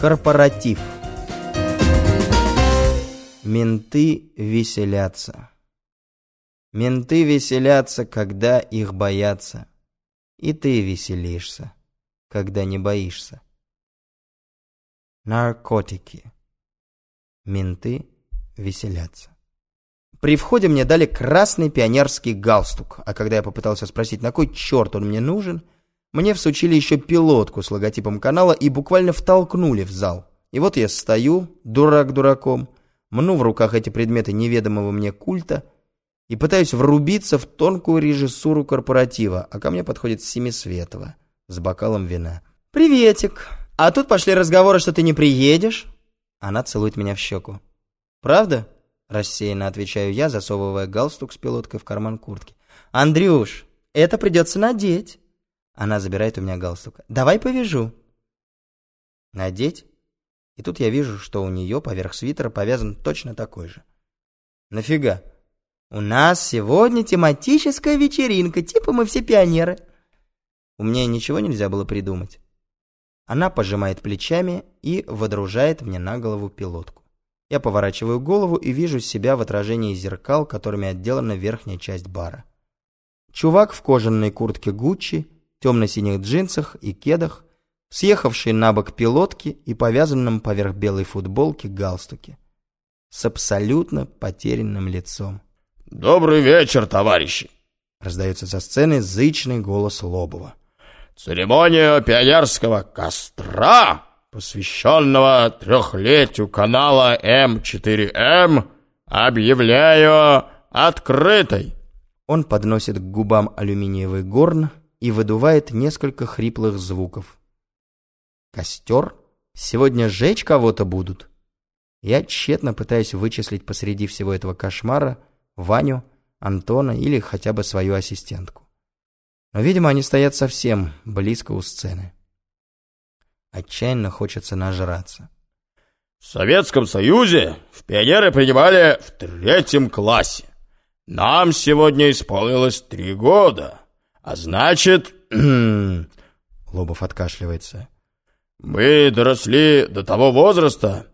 Корпоратив. Менты веселятся. Менты веселятся, когда их боятся. И ты веселишься, когда не боишься. Наркотики. Менты веселятся. При входе мне дали красный пионерский галстук, а когда я попытался спросить, на кой черт он мне нужен, мне всучили еще пилотку с логотипом канала и буквально втолкнули в зал. И вот я стою, дурак дураком, мну в руках эти предметы неведомого мне культа и пытаюсь врубиться в тонкую режиссуру корпоратива, а ко мне подходит Семисветова с бокалом вина. «Приветик! А тут пошли разговоры, что ты не приедешь?» Она целует меня в щеку. «Правда?» – рассеянно отвечаю я, засовывая галстук с пилоткой в карман куртки. «Андрюш, это придется надеть!» Она забирает у меня галстук. «Давай повяжу». «Надеть?» И тут я вижу, что у нее поверх свитера повязан точно такой же. «Нафига?» «У нас сегодня тематическая вечеринка, типа мы все пионеры». У меня ничего нельзя было придумать. Она пожимает плечами и водружает мне на голову пилотку. Я поворачиваю голову и вижу себя в отражении зеркал, которыми отделана верхняя часть бара. Чувак в кожаной куртке Гуччи темно-синих джинсах и кедах, съехавшей на бок пилотки и повязанном поверх белой футболки галстуке. С абсолютно потерянным лицом. «Добрый вечер, товарищи!» Раздается со сцены зычный голос Лобова. «Церемония пионерского костра, посвященного трехлетию канала М4М, объявляю открытой!» Он подносит к губам алюминиевый горн, и выдувает несколько хриплых звуков. Костер? Сегодня жечь кого-то будут? Я тщетно пытаюсь вычислить посреди всего этого кошмара Ваню, Антона или хотя бы свою ассистентку. Но, видимо, они стоят совсем близко у сцены. Отчаянно хочется нажраться. В Советском Союзе в пионеры принимали в третьем классе. Нам сегодня исполнилось три года. А значит... Лобов откашливается. Мы доросли до того возраста,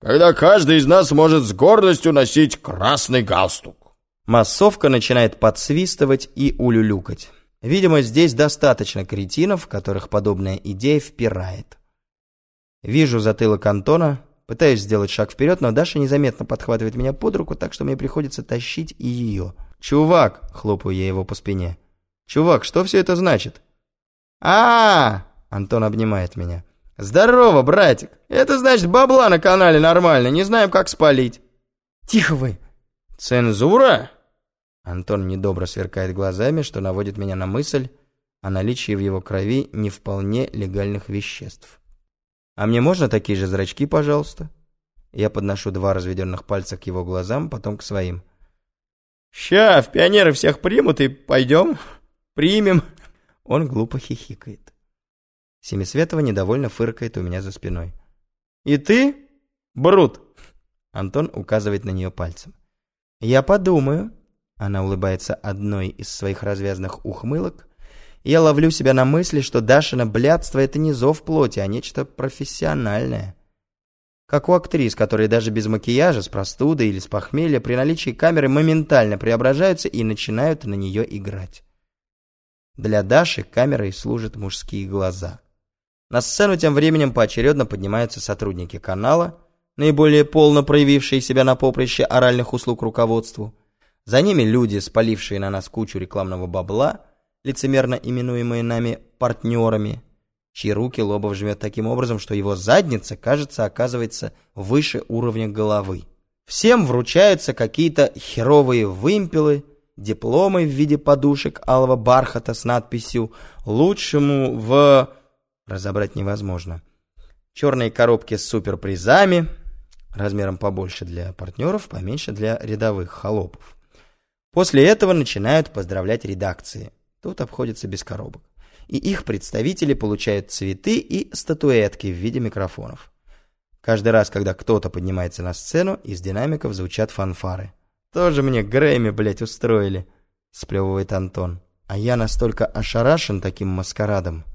когда каждый из нас может с гордостью носить красный галстук. Массовка начинает подсвистывать и улюлюкать. Видимо, здесь достаточно кретинов, которых подобная идея впирает. Вижу затылок Антона, пытаюсь сделать шаг вперед, но Даша незаметно подхватывает меня под руку, так что мне приходится тащить и ее. «Чувак!» — хлопаю я его по спине. «Чувак, что все это значит?» а, -а, -а Антон обнимает меня. «Здорово, братик! Это значит бабла на канале нормально, не знаем, как спалить». «Тихо вы!» «Цензура?» Антон недобро сверкает глазами, что наводит меня на мысль о наличии в его крови не вполне легальных веществ. «А мне можно такие же зрачки, пожалуйста?» Я подношу два разведенных пальца к его глазам, потом к своим. «Ща, в пионеры всех примут и пойдем?» Примем. Он глупо хихикает. Семисветова недовольно фыркает у меня за спиной. И ты, Брут? Антон указывает на нее пальцем. Я подумаю. Она улыбается одной из своих развязанных ухмылок. Я ловлю себя на мысли, что Дашина блядство — это не зов плоти, а нечто профессиональное. Как у актрис, которые даже без макияжа, с простудой или с похмелья при наличии камеры моментально преображаются и начинают на нее играть. Для Даши камерой служат мужские глаза. На сцену тем временем поочередно поднимаются сотрудники канала, наиболее полно проявившие себя на поприще оральных услуг руководству. За ними люди, спалившие на нас кучу рекламного бабла, лицемерно именуемые нами партнерами, чьи руки Лобов жмет таким образом, что его задница, кажется, оказывается выше уровня головы. Всем вручаются какие-то херовые вымпелы, дипломы в виде подушек алого бархата с надписью «Лучшему в...» разобрать невозможно. Черные коробки с суперпризами, размером побольше для партнеров, поменьше для рядовых холопов. После этого начинают поздравлять редакции. Тут обходится без коробок. И их представители получают цветы и статуэтки в виде микрофонов. Каждый раз, когда кто-то поднимается на сцену, из динамиков звучат фанфары. Тоже мне Грэмми, блядь, устроили, сплевывает Антон. А я настолько ошарашен таким маскарадом,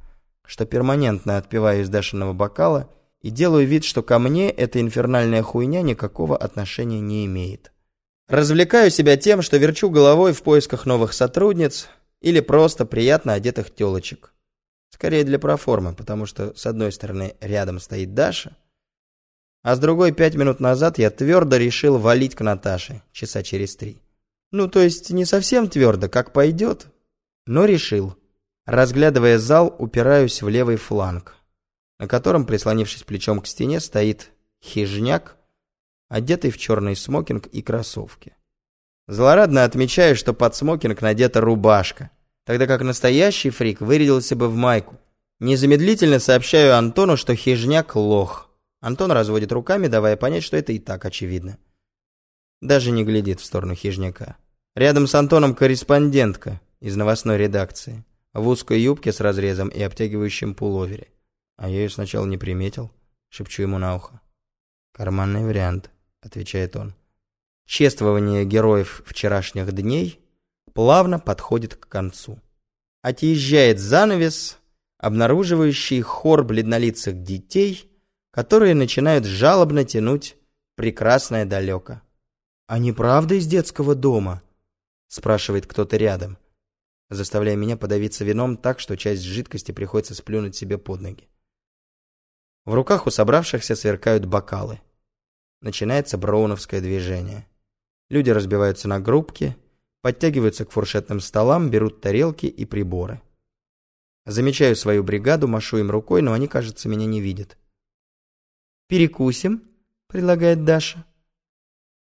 что перманентно отпиваю из Дашиного бокала и делаю вид, что ко мне эта инфернальная хуйня никакого отношения не имеет. Развлекаю себя тем, что верчу головой в поисках новых сотрудниц или просто приятно одетых телочек. Скорее для проформы, потому что с одной стороны рядом стоит Даша, а с другой пять минут назад я твердо решил валить к Наташе часа через три. Ну, то есть не совсем твердо, как пойдет, но решил. Разглядывая зал, упираюсь в левый фланг, на котором, прислонившись плечом к стене, стоит хижняк, одетый в черный смокинг и кроссовки. Злорадно отмечаю, что под смокинг надета рубашка, тогда как настоящий фрик вырядился бы в майку. Незамедлительно сообщаю Антону, что хижняк лох. Антон разводит руками, давая понять, что это и так очевидно. Даже не глядит в сторону хижняка. Рядом с Антоном корреспондентка из новостной редакции. В узкой юбке с разрезом и обтягивающем пуловере. А я ее сначала не приметил. Шепчу ему на ухо. «Карманный вариант», — отвечает он. Чествование героев вчерашних дней плавно подходит к концу. Отъезжает занавес, обнаруживающий хор бледнолицых детей, которые начинают жалобно тянуть «Прекрасное далеко». «А не правда из детского дома?» спрашивает кто-то рядом, заставляя меня подавиться вином так, что часть жидкости приходится сплюнуть себе под ноги. В руках у собравшихся сверкают бокалы. Начинается броуновское движение. Люди разбиваются на группки, подтягиваются к фуршетным столам, берут тарелки и приборы. Замечаю свою бригаду, машу им рукой, но они, кажется, меня не видят. «Перекусим?» — предлагает Даша.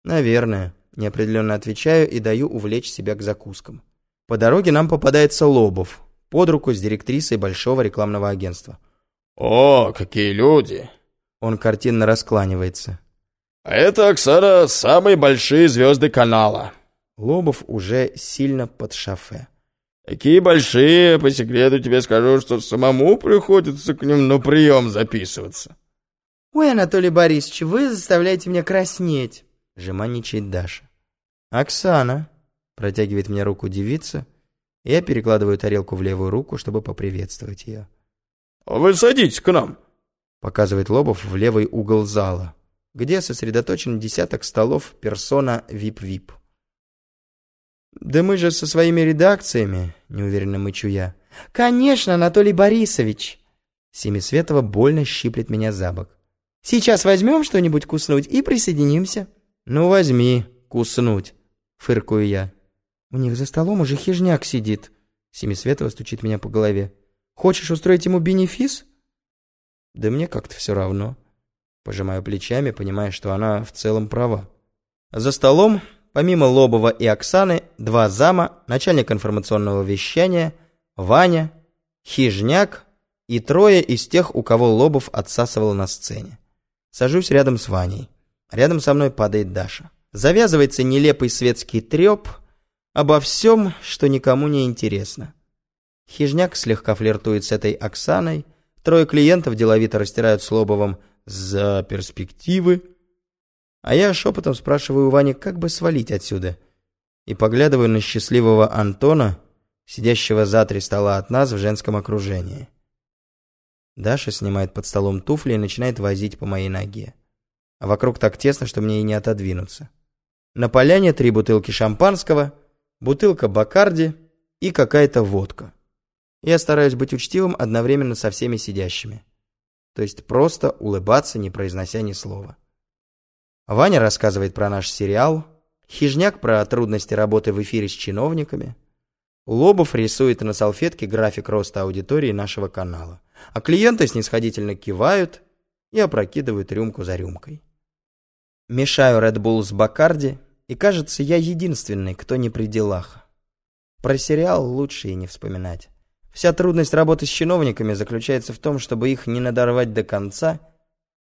«Наверное». Неопределенно отвечаю и даю увлечь себя к закускам. По дороге нам попадается Лобов, под руку с директрисой большого рекламного агентства. «О, какие люди!» Он картинно раскланивается. «А это, Оксана, самые большие звезды канала». Лобов уже сильно под шафе. «Такие большие, по секрету тебе скажу, что самому приходится к ним на прием записываться». «Ой, Анатолий Борисович, вы заставляете меня краснеть». Жеманничает Даша. «Оксана!» Протягивает мне руку девица, и я перекладываю тарелку в левую руку, чтобы поприветствовать ее. «Вы садитесь к нам!» Показывает Лобов в левый угол зала, где сосредоточен десяток столов персона вип-вип. «Да мы же со своими редакциями», — неуверенно мычу я. «Конечно, Анатолий Борисович!» Семисветова больно щиплет меня за бок. «Сейчас возьмем что-нибудь куснуть и присоединимся». «Ну возьми, куснуть», — фыркую я. «У них за столом уже хижняк сидит», — Семисветова стучит меня по голове. «Хочешь устроить ему бенефис?» «Да мне как-то все равно». Пожимаю плечами, понимая, что она в целом права. За столом, помимо Лобова и Оксаны, два зама, начальник информационного вещания, Ваня, Хижняк и трое из тех, у кого Лобов отсасывал на сцене. Сажусь рядом с Ваней. Рядом со мной падает Даша. Завязывается нелепый светский треп обо всем, что никому не интересно. Хижняк слегка флиртует с этой Оксаной, трое клиентов деловито растирают с «за перспективы», а я шепотом спрашиваю Вани, как бы свалить отсюда, и поглядываю на счастливого Антона, сидящего за три стола от нас в женском окружении. Даша снимает под столом туфли и начинает возить по моей ноге а вокруг так тесно, что мне и не отодвинуться. На поляне три бутылки шампанского, бутылка Бакарди и какая-то водка. Я стараюсь быть учтивым одновременно со всеми сидящими. То есть просто улыбаться, не произнося ни слова. Ваня рассказывает про наш сериал, Хижняк про трудности работы в эфире с чиновниками, Лобов рисует на салфетке график роста аудитории нашего канала, а клиенты снисходительно кивают и опрокидывают рюмку за рюмкой. Мешаю Red Bull с Бакарди, и кажется, я единственный, кто не при делах. Про сериал лучше и не вспоминать. Вся трудность работы с чиновниками заключается в том, чтобы их не надорвать до конца,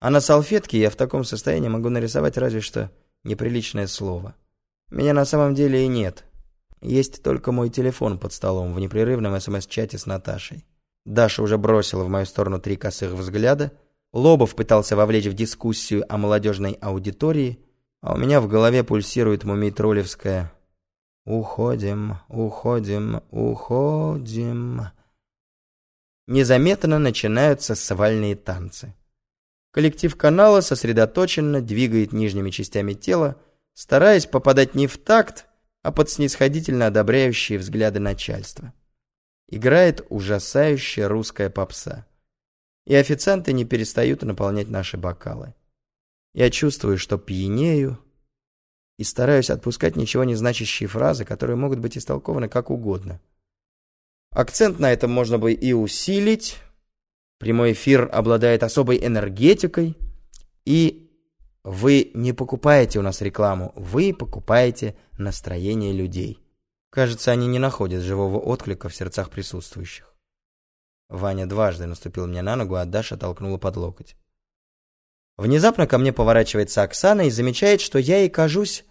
а на салфетке я в таком состоянии могу нарисовать разве что неприличное слово. Меня на самом деле и нет. Есть только мой телефон под столом в непрерывном СМС-чате с Наташей. Даша уже бросила в мою сторону три косых взгляда — Лобов пытался вовлечь в дискуссию о молодежной аудитории, а у меня в голове пульсирует мумитролевская «Уходим, уходим, уходим». Незаметно начинаются свальные танцы. Коллектив канала сосредоточенно двигает нижними частями тела, стараясь попадать не в такт, а под снисходительно одобряющие взгляды начальства. Играет ужасающая русская попса. И официанты не перестают наполнять наши бокалы. Я чувствую, что пьянею, и стараюсь отпускать ничего не значащие фразы, которые могут быть истолкованы как угодно. Акцент на этом можно бы и усилить. Прямой эфир обладает особой энергетикой. И вы не покупаете у нас рекламу, вы покупаете настроение людей. Кажется, они не находят живого отклика в сердцах присутствующих. Ваня дважды наступил мне на ногу, а Даша толкнула под локоть. Внезапно ко мне поворачивается Оксана и замечает, что я ей кажусь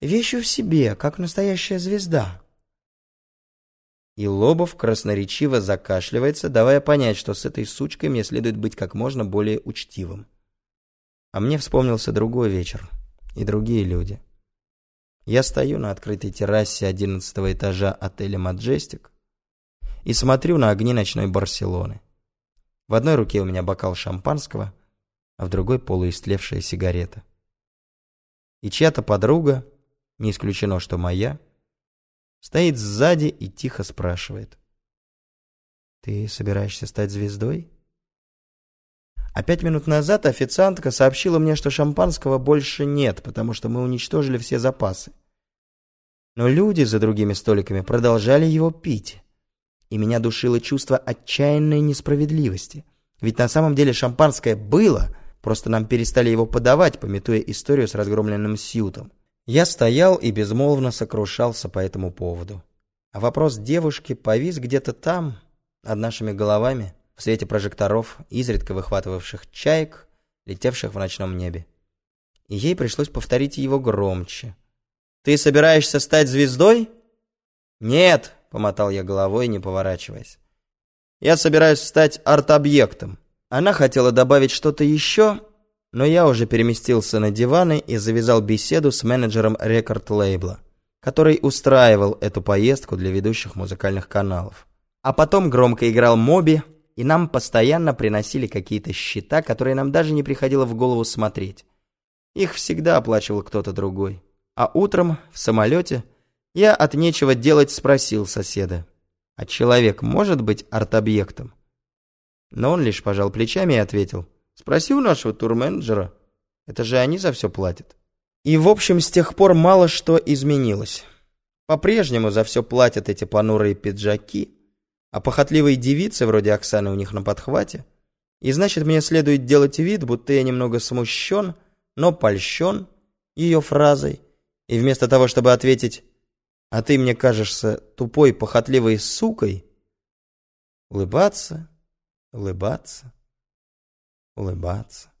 вещью в себе, как настоящая звезда. И Лобов красноречиво закашливается, давая понять, что с этой сучкой мне следует быть как можно более учтивым. А мне вспомнился другой вечер и другие люди. Я стою на открытой террасе одиннадцатого этажа отеля «Маджестик» и смотрю на огни ночной Барселоны. В одной руке у меня бокал шампанского, а в другой полуистлевшая сигарета. И чья-то подруга, не исключено, что моя, стоит сзади и тихо спрашивает. «Ты собираешься стать звездой?» А пять минут назад официантка сообщила мне, что шампанского больше нет, потому что мы уничтожили все запасы. Но люди за другими столиками продолжали его пить. И меня душило чувство отчаянной несправедливости. Ведь на самом деле шампанское было, просто нам перестали его подавать, пометуя историю с разгромленным Сьютом. Я стоял и безмолвно сокрушался по этому поводу. А вопрос девушки повис где-то там, над нашими головами в свете прожекторов, изредка выхватывавших чаек, летевших в ночном небе. И ей пришлось повторить его громче. «Ты собираешься стать звездой?» «Нет», — помотал я головой, не поворачиваясь. «Я собираюсь стать арт-объектом». Она хотела добавить что-то еще, но я уже переместился на диваны и завязал беседу с менеджером рекорд-лейбла, который устраивал эту поездку для ведущих музыкальных каналов. А потом громко играл Моби, и нам постоянно приносили какие-то счета, которые нам даже не приходило в голову смотреть. Их всегда оплачивал кто-то другой. А утром в самолете я от нечего делать спросил соседа, а человек может быть арт-объектом? Но он лишь пожал плечами и ответил, спроси у нашего турменеджера, это же они за все платят. И в общем с тех пор мало что изменилось. По-прежнему за все платят эти понурые пиджаки, а похотливые девицы вроде Оксаны у них на подхвате. И значит, мне следует делать вид, будто я немного смущен, но польщен ее фразой. И вместо того, чтобы ответить «А ты мне кажешься тупой, похотливой сукой», улыбаться, улыбаться, улыбаться.